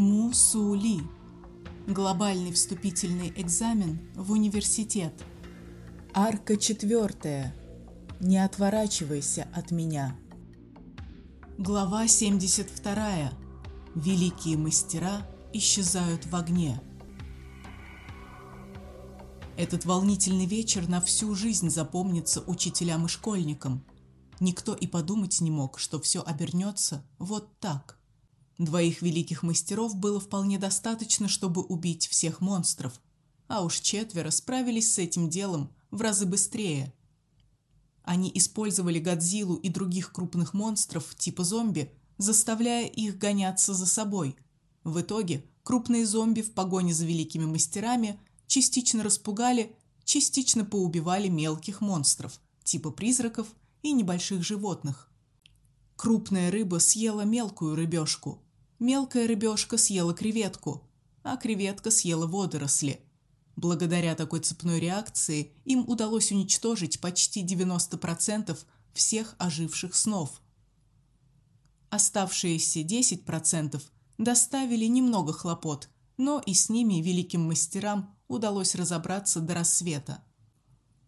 Мусули. Глобальный вступительный экзамен в университет. Арка четвертая. Не отворачивайся от меня. Глава 72. Великие мастера исчезают в огне. Этот волнительный вечер на всю жизнь запомнится учителям и школьникам. Никто и подумать не мог, что все обернется вот так. Двоих великих мастеров было вполне достаточно, чтобы убить всех монстров, а уж четверо справились с этим делом в разы быстрее. Они использовали Годзиллу и других крупных монстров типа зомби, заставляя их гоняться за собой. В итоге крупные зомби в погоне за великими мастерами частично распугали, частично поубивали мелких монстров типа призраков и небольших животных. Крупная рыба съела мелкую рыбешку, Мелкая рыбешка съела креветку, а креветка съела водоросли. Благодаря такой цепной реакции им удалось уничтожить почти 90% всех оживших снов. Оставшиеся 10% доставили немного хлопот, но и с ними великим мастерам удалось разобраться до рассвета.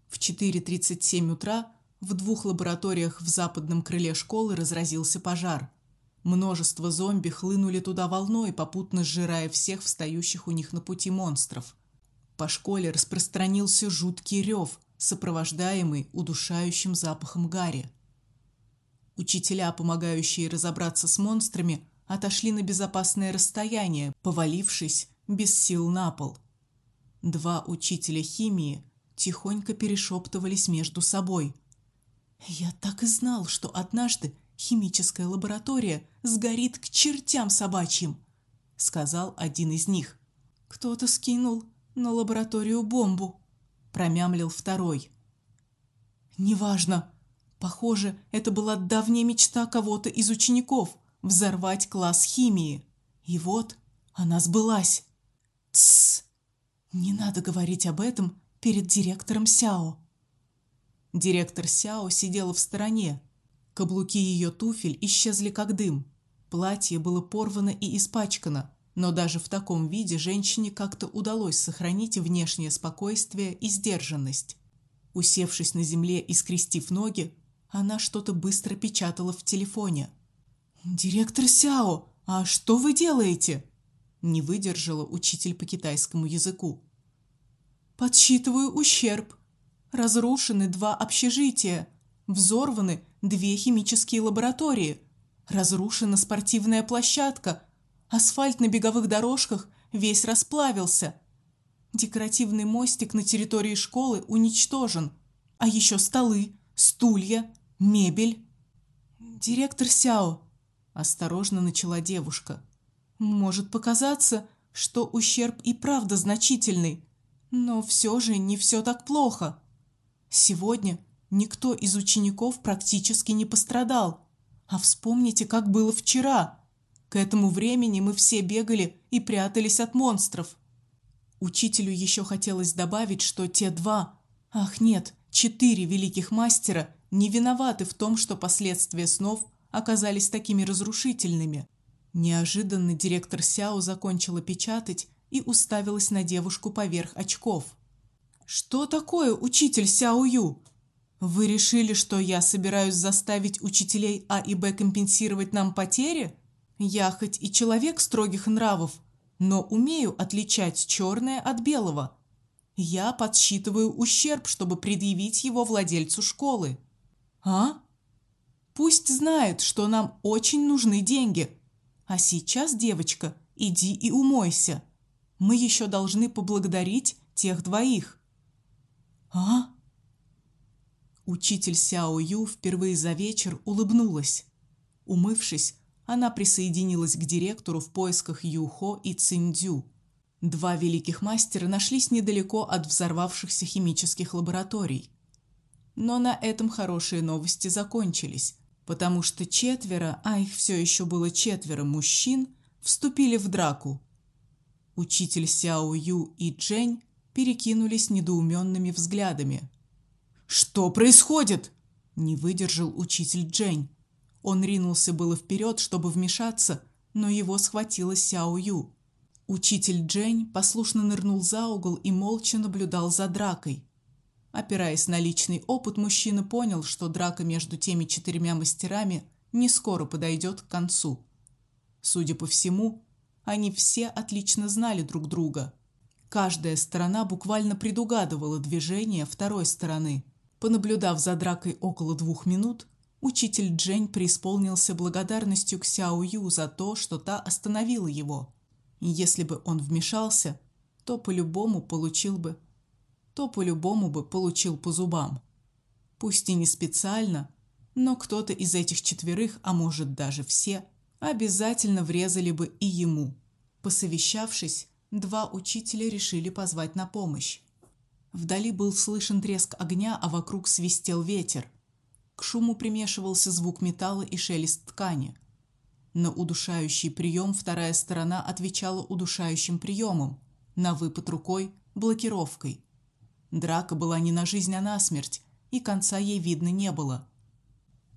В 4:37 утра в двух лабораториях в западном крыле школы разразился пожар. Множество зомби хлынули туда волной, попутно сжирая всех встающих у них на пути монстров. По школе распространился жуткий рев, сопровождаемый удушающим запахом гари. Учителя, помогающие разобраться с монстрами, отошли на безопасное расстояние, повалившись без сил на пол. Два учителя химии тихонько перешептывались между собой. Я так и знал, что однажды химическая лаборатория сгорит к чертям собачьим, сказал один из них. Кто-то скинул на лабораторию бомбу, промямлил второй. Неважно. Похоже, это была давняя мечта кого-то из учеников взорвать класс химии. И вот она сбылась. Тсс. Не надо говорить об этом перед директором Сяо. Директор Сяо сидела в стороне, Каблуки ее туфель исчезли как дым. Платье было порвано и испачкано, но даже в таком виде женщине как-то удалось сохранить внешнее спокойствие и сдержанность. Усевшись на земле и скрестив ноги, она что-то быстро печатала в телефоне. Директор Сяо, а что вы делаете? Не выдержала учитель по китайскому языку. Подсчитываю ущерб. Разрушены два общежития, взорваны две химические лаборатории, разрушена спортивная площадка, асфальт на беговых дорожках весь расплавился. Декоративный мостик на территории школы уничтожен, а еще столы, стулья, мебель. Директор Сяо осторожно начала девушка. Может показаться, что ущерб и правда значительный, но все же не все так плохо. Сегодня Никто из учеников практически не пострадал. А вспомните, как было вчера. К этому времени мы все бегали и прятались от монстров. Учителю еще хотелось добавить, что те два, ах нет, четыре великих мастера не виноваты в том, что последствия снов оказались такими разрушительными. Неожиданно директор Сяо закончила печатать и уставилась на девушку поверх очков. Что такое, учитель Сяо Ю? Вы решили, что я собираюсь заставить учителей А и Б компенсировать нам потери? Я хоть и человек строгих нравов, но умею отличать черное от белого. Я подсчитываю ущерб, чтобы предъявить его владельцу школы. А? Пусть знает, что нам очень нужны деньги. А сейчас, девочка, иди и умойся. Мы еще должны поблагодарить тех двоих. А? Учитель Сяо Ю впервые за вечер улыбнулась. Умывшись, она присоединилась к директору в поисках Юхо и Циндзю. Два великих мастера нашлись недалеко от взорвавшихся химических лабораторий. Но на этом хорошие новости закончились, потому что четверо, а их все еще было четверо мужчин, вступили в драку. Учитель Сяо Ю и Джень перекинулись недоуменными взглядами. Что происходит? Не выдержал учитель Джень. Он ринулся было вперед, чтобы вмешаться, но его схватила Сяо Ю. Учитель Джень послушно нырнул за угол и молча наблюдал за дракой. Опираясь на личный опыт, мужчина понял, что драка между теми четырьмя мастерами не скоро подойдет к концу. Судя по всему, они все отлично знали друг друга. Каждая сторона буквально предугадывала движения второй стороны. Понаблюдав за дракой около двух минут, учитель Джень преисполнился благодарностью к Сяо Ю за то, что та остановила его. Если бы он вмешался, то по-любому получил бы то по-любому бы получил по зубам. Пусть и не специально, но кто-то из этих четверых, а может даже все, обязательно врезали бы и ему. Посовещавшись, два учителя решили позвать на помощь. Вдали был слышен треск огня, а вокруг свистел ветер. К шуму примешивался звук металла и шелест ткани. На удушающий прием вторая сторона отвечала удушающим приемом, на выпад рукой блокировкой. Драка была не на жизнь, а на смерть, и конца ей видно не было.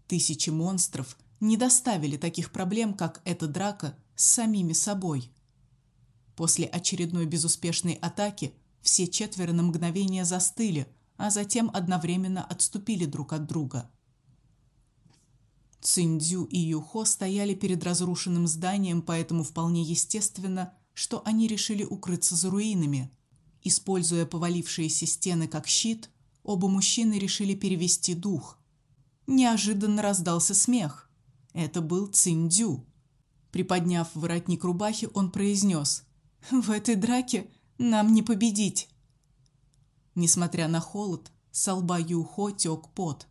Тысячи монстров не доставили таких проблем, как эта драка с самими собой. После очередной безуспешной атаки все четверо на мгновение застыли, а затем одновременно отступили друг от друга. Циндзю и Юхо стояли перед разрушенным зданием, поэтому вполне естественно, что они решили укрыться за руинами. Используя повалившиеся стены как щит, оба мужчины решили перевести дух. Неожиданно раздался смех. Это был Циндю. Приподняв воротник рубахи, он произнес: "В этой драке нам не победить". Несмотря на холод, с лба Юхо тек пот.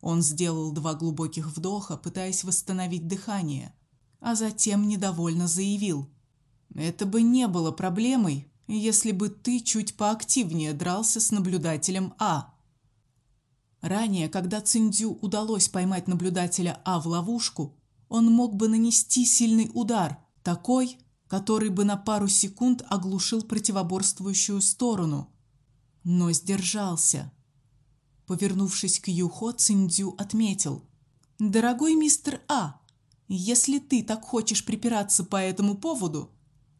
Он сделал два глубоких вдоха, пытаясь восстановить дыхание, а затем недовольно заявил: "Это бы не было проблемой, если бы ты чуть поактивнее дрался с наблюдателем А. Ранее, когда Циндю удалось поймать наблюдателя А в ловушку, он мог бы нанести сильный удар, такой, который бы на пару секунд оглушил противоборствующую сторону, но сдержался. Повернувшись к Юхо, Циндю отметил: "Дорогой мистер А, если ты так хочешь припираться по этому поводу,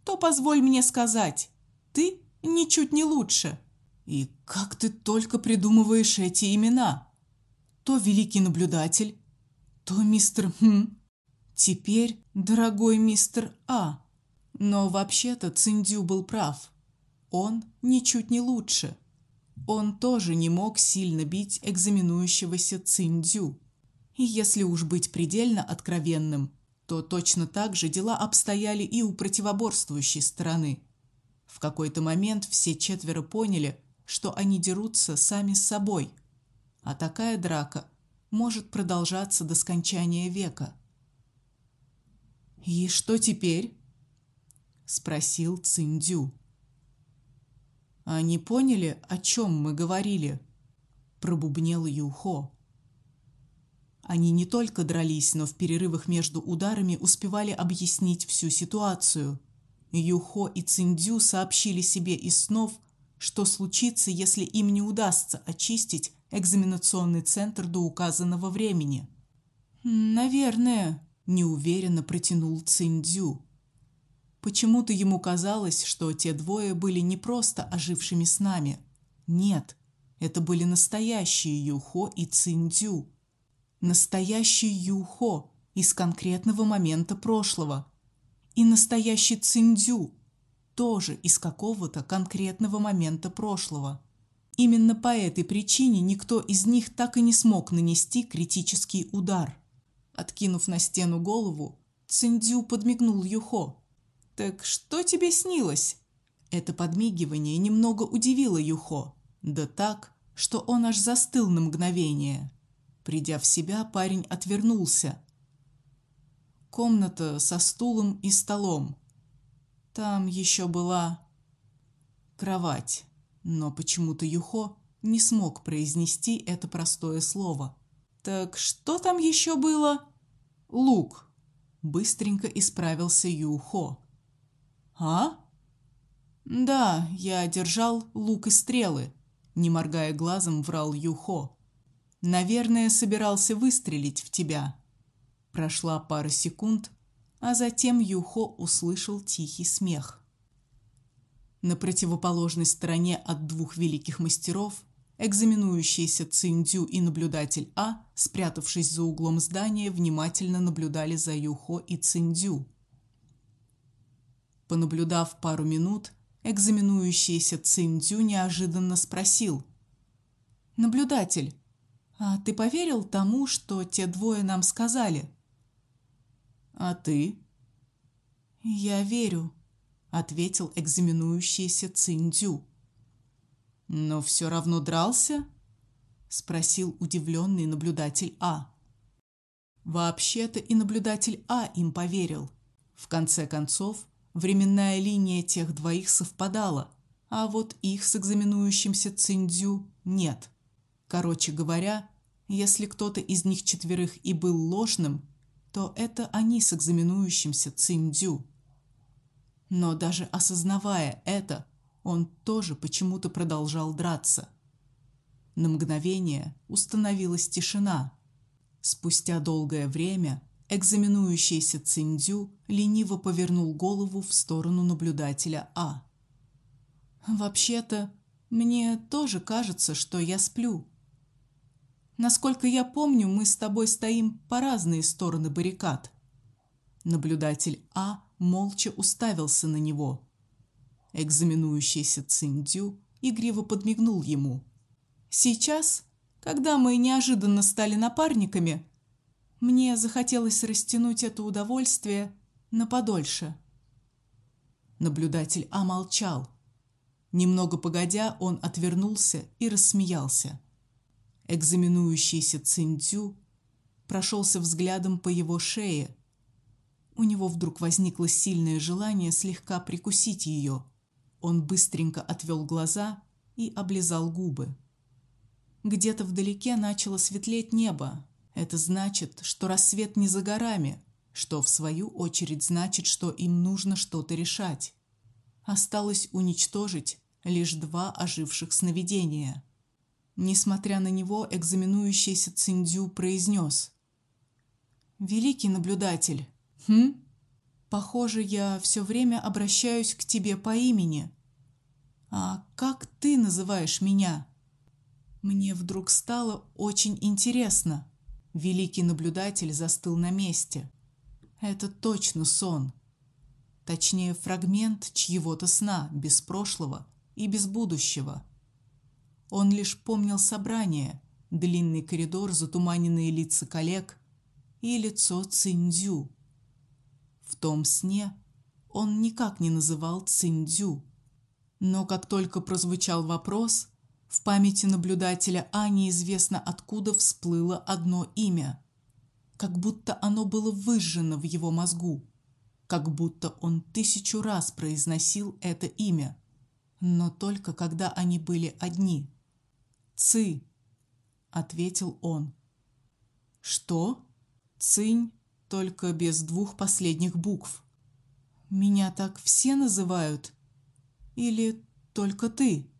то позволь мне сказать, ты ничуть не лучше. И как ты только придумываешь эти имена? То великий наблюдатель, то мистер Хм, теперь дорогой мистер А. Но вообще-то Циндю был прав. Он ничуть не лучше. Он тоже не мог сильно бить экзаменующегося Циндю. И если уж быть предельно откровенным, то точно так же дела обстояли и у противоборствующей стороны. В какой-то момент все четверо поняли, что они дерутся сами с собой, а такая драка может продолжаться до скончания века. И что теперь? Спросил Циндю. Они поняли, о чем мы говорили, пробубнил Юхо. Они не только дрались, но в перерывах между ударами успевали объяснить всю ситуацию. Юхо и Циндю сообщили себе из снов, что случится, если им не удастся очистить экзаменационный центр до указанного времени. Наверное, неуверенно протянул Циндю. Почему-то ему казалось, что те двое были не просто ожившими снами. Нет, это были настоящие Юхо и Циндю. Настоящий Юхо из конкретного момента прошлого, и настоящий циндзю, тоже из какого-то конкретного момента прошлого. Именно по этой причине никто из них так и не смог нанести критический удар. Откинув на стену голову, Циндзю подмигнул Юхо. Так что тебе снилось? Это подмигивание немного удивило Юхо, да так, что он аж застыл на мгновение. Придя в себя, парень отвернулся, комната со стулом и столом. Там еще была кровать, но почему-то Юхо не смог произнести это простое слово. Так что там еще было? Лук. Быстренько исправился Юхо. А? Да, я держал лук и стрелы, не моргая глазом, врал Юхо. Наверное, собирался выстрелить в тебя. Прошла пара секунд, а затем Юхо услышал тихий смех. На противоположной стороне от двух великих мастеров экзаменующийся Циндю и наблюдатель А, спрятавшись за углом здания, внимательно наблюдали за Юхо и Циндю. Понаблюдав пару минут, экзаменующийся Циндю неожиданно спросил: "Наблюдатель, а ты поверил тому, что те двое нам сказали?" "А ты?" "Я верю", ответил экзаменующийся Циндю. "Но все равно дрался?" спросил удивленный наблюдатель А. Вообще-то и наблюдатель А им поверил. В конце концов, временная линия тех двоих совпадала, а вот их с экзаменующимся Циндзю нет. Короче говоря, если кто-то из них четверых и был ложным, то это они с экзаменующимся Циндзю. Но даже осознавая это, он тоже почему-то продолжал драться. На мгновение установилась тишина. Спустя долгое время экзаменующийся Циндю лениво повернул голову в сторону наблюдателя А. Вообще-то, мне тоже кажется, что я сплю. Насколько я помню, мы с тобой стоим по разные стороны баррикад. Наблюдатель А молча уставился на него. Экзаменующийся Циндю игриво подмигнул ему. Сейчас, когда мы неожиданно стали напарниками, мне захотелось растянуть это удовольствие на подольше. Наблюдатель А молчал. Немного погодя, он отвернулся и рассмеялся. Экзаменующийся Циндзю прошелся взглядом по его шее. У него вдруг возникло сильное желание слегка прикусить ее. Он быстренько отвел глаза и облизал губы. Где-то вдалеке начало светлеть небо, это значит, что рассвет не за горами, что в свою очередь значит, что им нужно что-то решать. Осталось уничтожить лишь два оживших сновидения. Несмотря на него, экзаменующийся Циндю произнес: "Великий наблюдатель, хм? Похоже, я все время обращаюсь к тебе по имени. А как ты называешь меня?" Мне вдруг стало очень интересно. Великий наблюдатель застыл на месте. Это точно сон. Точнее, фрагмент чьего-то сна, без прошлого и без будущего. Он лишь помнил собрание, длинный коридор, затуманенные лица коллег и лицо Циндзю. В том сне он никак не называл Циндзю. Но как только прозвучал вопрос, в памяти наблюдателя А неизвестно откуда всплыло одно имя, как будто оно было выжжено в его мозгу, как будто он тысячу раз произносил это имя, но только когда они были одни. Ци, ответил он. Что? Цинь, только без двух последних букв. Меня так все называют или только ты?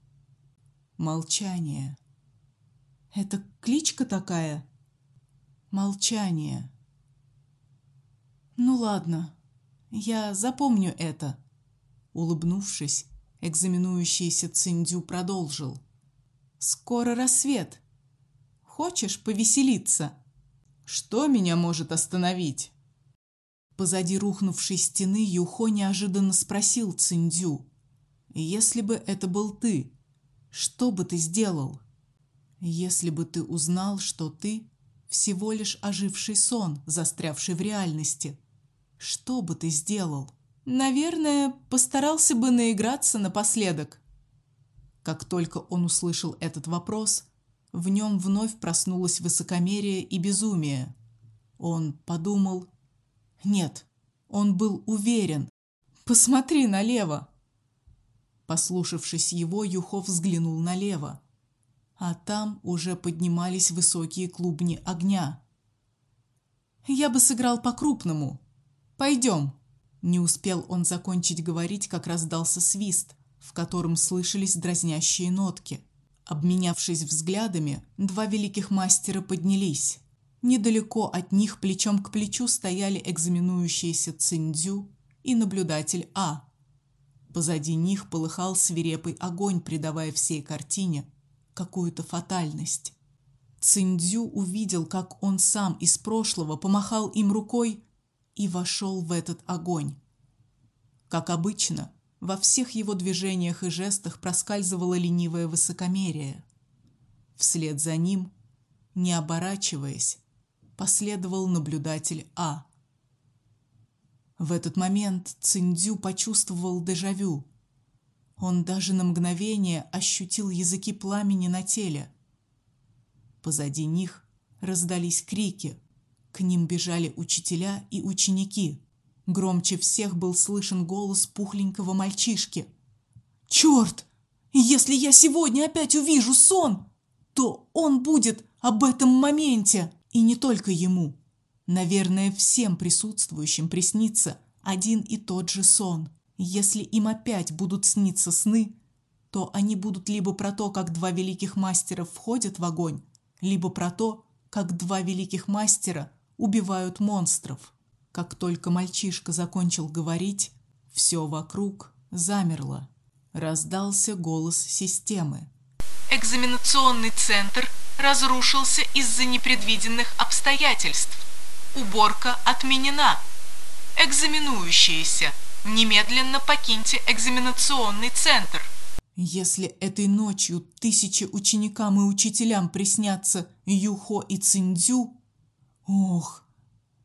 Молчание. Это кличка такая? Молчание. Ну ладно. Я запомню это. Улыбнувшись, экзаменующийся Циндю продолжил. Скоро рассвет. Хочешь повеселиться? Что меня может остановить? Позади рухнувшей стены Юхо неожиданно спросил Циндю: "Если бы это был ты, что бы ты сделал, если бы ты узнал, что ты всего лишь оживший сон, застрявший в реальности? Что бы ты сделал? Наверное, постарался бы наиграться напоследок. Как только он услышал этот вопрос, в нем вновь проснулось высокомерие и безумие. Он подумал: "Нет, он был уверен. Посмотри налево. Послушавшись его, Юхов взглянул налево, а там уже поднимались высокие клубни огня. Я бы сыграл по-крупному. Пойдем. Не успел он закончить говорить, как раздался свист, в котором слышались дразнящие нотки. Обменявшись взглядами, два великих мастера поднялись. Недалеко от них плечом к плечу стояли экзаменующиеся Циндзю и наблюдатель А. Позади них полыхал свирепый огонь, придавая всей картине какую-то фатальность. Циндзю увидел, как он сам из прошлого помахал им рукой и вошел в этот огонь. Как обычно, во всех его движениях и жестах проскальзывало ленивое высокомерие. Вслед за ним, не оборачиваясь, последовал наблюдатель А. В этот момент Циндзю почувствовал дежавю. Он даже на мгновение ощутил языки пламени на теле. Позади них раздались крики. К ним бежали учителя и ученики. Громче всех был слышен голос пухленького мальчишки. «Черт! Если я сегодня опять увижу сон, то он будет об этом моменте!» И не только ему. Наверное, всем присутствующим приснится один и тот же сон. Если им опять будут сниться сны, то они будут либо про то, как два великих мастера входят в огонь, либо про то, как два великих мастера убивают монстров. Как только мальчишка закончил говорить, все вокруг замерло. Раздался голос системы. Экзаменационный центр разрушился из-за непредвиденных обстоятельств. Уборка отменена. Экзаменующиеся, немедленно покиньте экзаменационный центр. Если этой ночью тысячи ученикам и учителям приснятся Юхо и Циндзю, ох,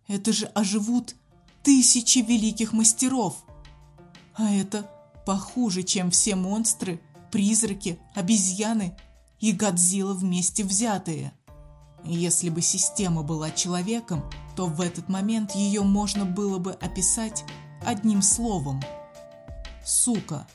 это же оживут тысячи великих мастеров. А это похуже, чем все монстры, призраки, обезьяны и Годзилла вместе взятые. Если бы система была человеком, то в этот момент ее можно было бы описать одним словом. Сука.